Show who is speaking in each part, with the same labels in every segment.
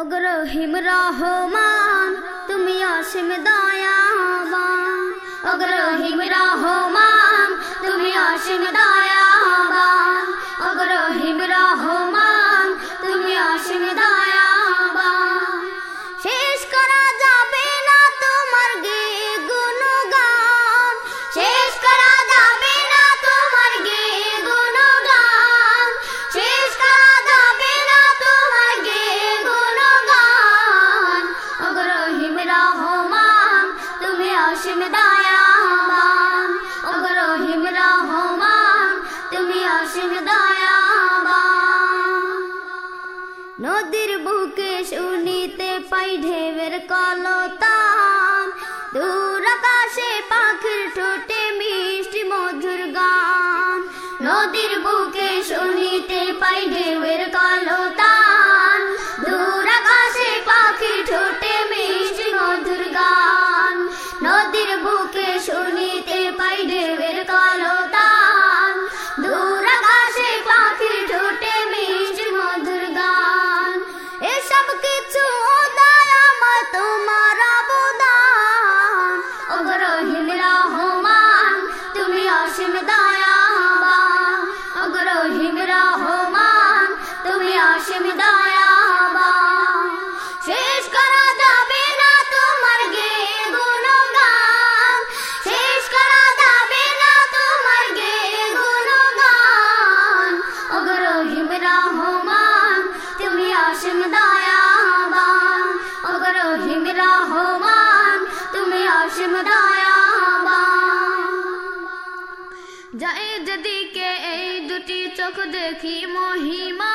Speaker 1: অগ্রহিম রহমান তুমি অসীম দয়াবান। অগ্রহিম রহমান তুমি অসীম দয়াবান অসীম দয়াবান। অগ্রহিম রহমান, তুমি অসীম দয়াবান। নদীর বুকে শুনিতে পাই ঢেবের কলতান। দূর আকাশে পাখির ঠোঁটে মিষ্টি মধুর গান। নদীর বুকে শুনিতে পাই ঢেবের অসীম দয়াবান। অগ্রহীম রহমান, তুমি অসীম দয়াবান। যাই যেদিকে এই দুটি চোখ দেখি মহিমা,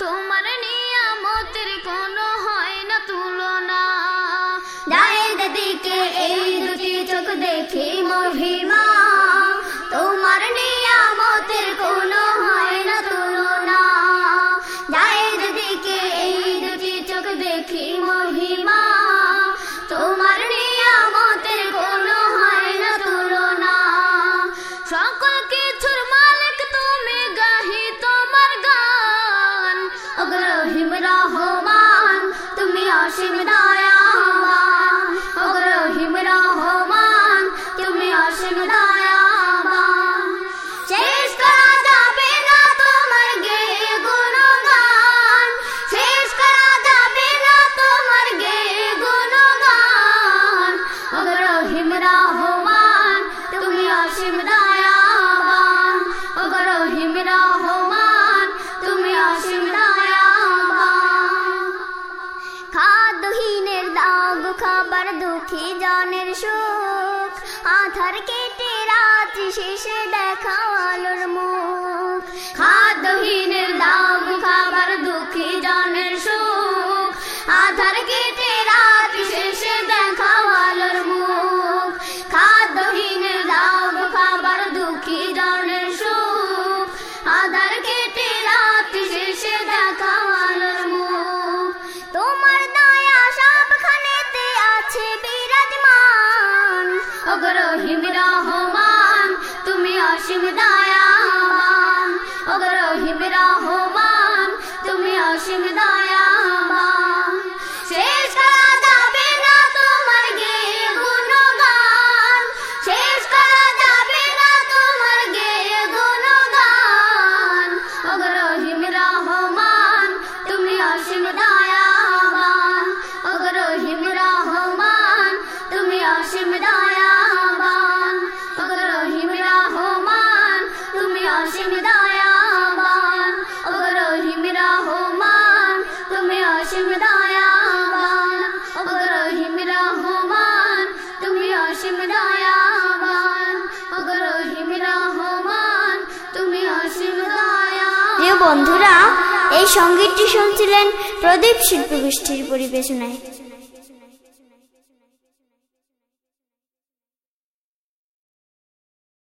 Speaker 1: তোমার নিয়ামতের কোনো হয় না তুলনা। যাই যেদিকে এই দুটি চোখ দেখি মহিমা তুমি অসীম দয়াবান খাবার দুঃখী জনের সুখ। আধার কেটে রাত্রি শেষে দেখা আলোর মুখ। খাদ্যহীনের দাম খাবার অসীম দয়াবান অগ্রহিম রহমান, তুমি অসীম দয়াবান অগ্রহিম রহমান, তুমি অসীম দয়াবান অগ্রহিম রহমান, তুমি অসীম দয়াবান অগ্রহিম রহমান, তুমি অসীম
Speaker 2: প্রিয় বন্ধুরা, এই সঙ্গীতটি শুনছিলেন প্রদীপ শিল্পগোষ্ঠীর পরিবেশনায়।